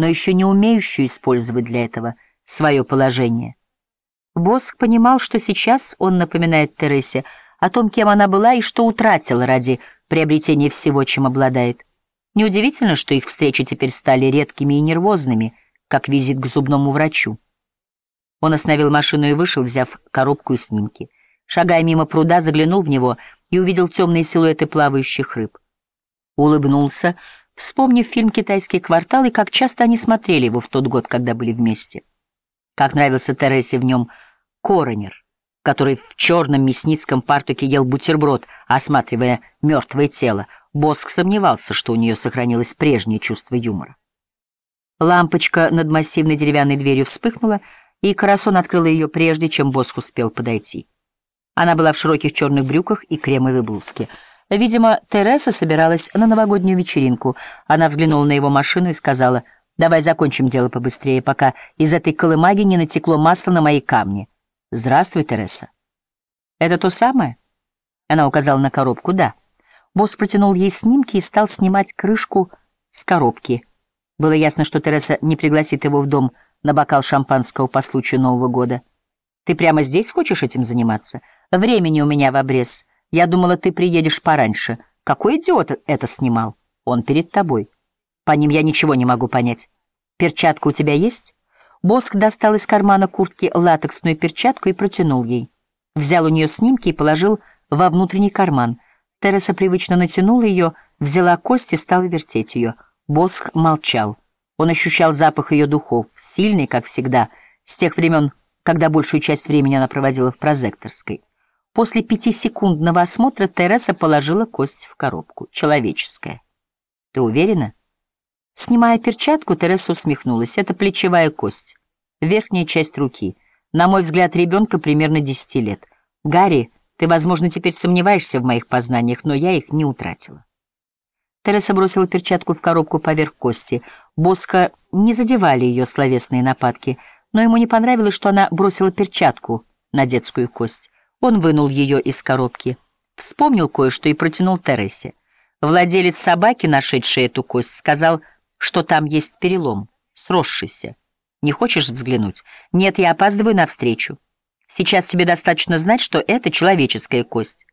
но еще не умеющую использовать для этого свое положение. Боск понимал, что сейчас он напоминает Тересе о том, кем она была и что утратила ради приобретения всего, чем обладает. Неудивительно, что их встречи теперь стали редкими и нервозными, как визит к зубному врачу. Он остановил машину и вышел, взяв коробку и снимки. Шагая мимо пруда, заглянул в него и увидел темные силуэты плавающих рыб. Улыбнулся, вспомнив фильм «Китайский квартал» и как часто они смотрели его в тот год, когда были вместе. Как нравился Тересе в нем коронер, который в черном мясницком партуке ел бутерброд, осматривая мертвое тело. Боск сомневался, что у нее сохранилось прежнее чувство юмора. Лампочка над массивной деревянной дверью вспыхнула, и Карасон открыла ее прежде, чем Боск успел подойти. Она была в широких черных брюках и кремовой блузке. Видимо, Тереса собиралась на новогоднюю вечеринку. Она взглянула на его машину и сказала, «Давай закончим дело побыстрее, пока из этой колымаги не натекло масло на мои камни». «Здравствуй, Тереса». «Это то самое?» Она указала на коробку, «Да». Босс протянул ей снимки и стал снимать крышку с коробки. Было ясно, что Тереса не пригласит его в дом на бокал шампанского по случаю Нового года. «Ты прямо здесь хочешь этим заниматься? Времени у меня в обрез. Я думала, ты приедешь пораньше. Какой идиот это снимал? Он перед тобой. По ним я ничего не могу понять. Перчатка у тебя есть?» Боск достал из кармана куртки латексную перчатку и протянул ей. Взял у нее снимки и положил во внутренний карман. Тереса привычно натянула ее, взяла кость и стала вертеть ее. Боск молчал. Он ощущал запах ее духов, сильный, как всегда, с тех времен, когда большую часть времени она проводила в прозекторской. После пятисекундного осмотра Тереса положила кость в коробку. Человеческая. «Ты уверена?» Снимая перчатку, Тереса усмехнулась. Это плечевая кость. Верхняя часть руки. На мой взгляд, ребенка примерно десяти лет. Гарри, ты, возможно, теперь сомневаешься в моих познаниях, но я их не утратила. Тереса бросила перчатку в коробку поверх кости. Боска не задевали ее словесные нападки, но ему не понравилось, что она бросила перчатку на детскую кость. Он вынул ее из коробки, вспомнил кое-что и протянул Тересе. Владелец собаки, нашедший эту кость, сказал, что там есть перелом, сросшийся. Не хочешь взглянуть? Нет, я опаздываю навстречу. Сейчас тебе достаточно знать, что это человеческая кость.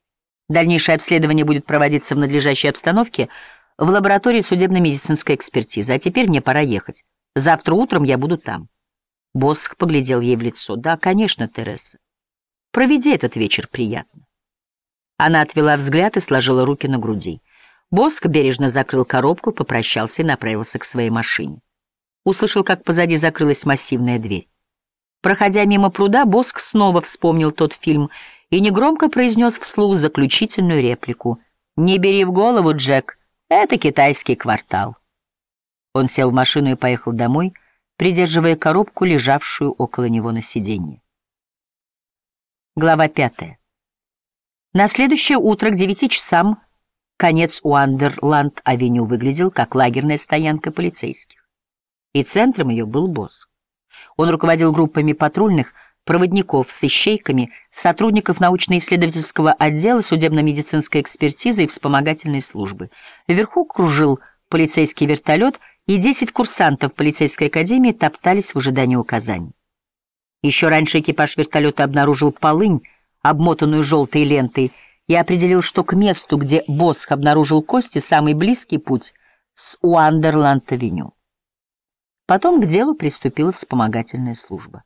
Дальнейшее обследование будет проводиться в надлежащей обстановке в лаборатории судебно-медицинской экспертизы. А теперь мне пора ехать. Завтра утром я буду там. Боск поглядел ей в лицо. Да, конечно, Тереса. Проведи этот вечер приятно. Она отвела взгляд и сложила руки на груди. Боск бережно закрыл коробку, попрощался и направился к своей машине. Услышал, как позади закрылась массивная дверь. Проходя мимо пруда, Боск снова вспомнил тот фильм и негромко произнес вслух заключительную реплику. «Не бери в голову, Джек, это китайский квартал». Он сел в машину и поехал домой, придерживая коробку, лежавшую около него на сиденье. Глава пятая. На следующее утро к девяти часам Конец Уандерланд-авеню выглядел как лагерная стоянка полицейских. И центром ее был босс. Он руководил группами патрульных, проводников с сотрудников научно-исследовательского отдела, судебно-медицинской экспертизы и вспомогательной службы. Вверху кружил полицейский вертолет, и десять курсантов полицейской академии топтались в ожидании указаний. Еще раньше экипаж вертолета обнаружил полынь, обмотанную желтой лентой, и определил, что к месту, где Босх обнаружил кости, самый близкий путь с Уандерланд-авеню. Потом к делу приступила вспомогательная служба.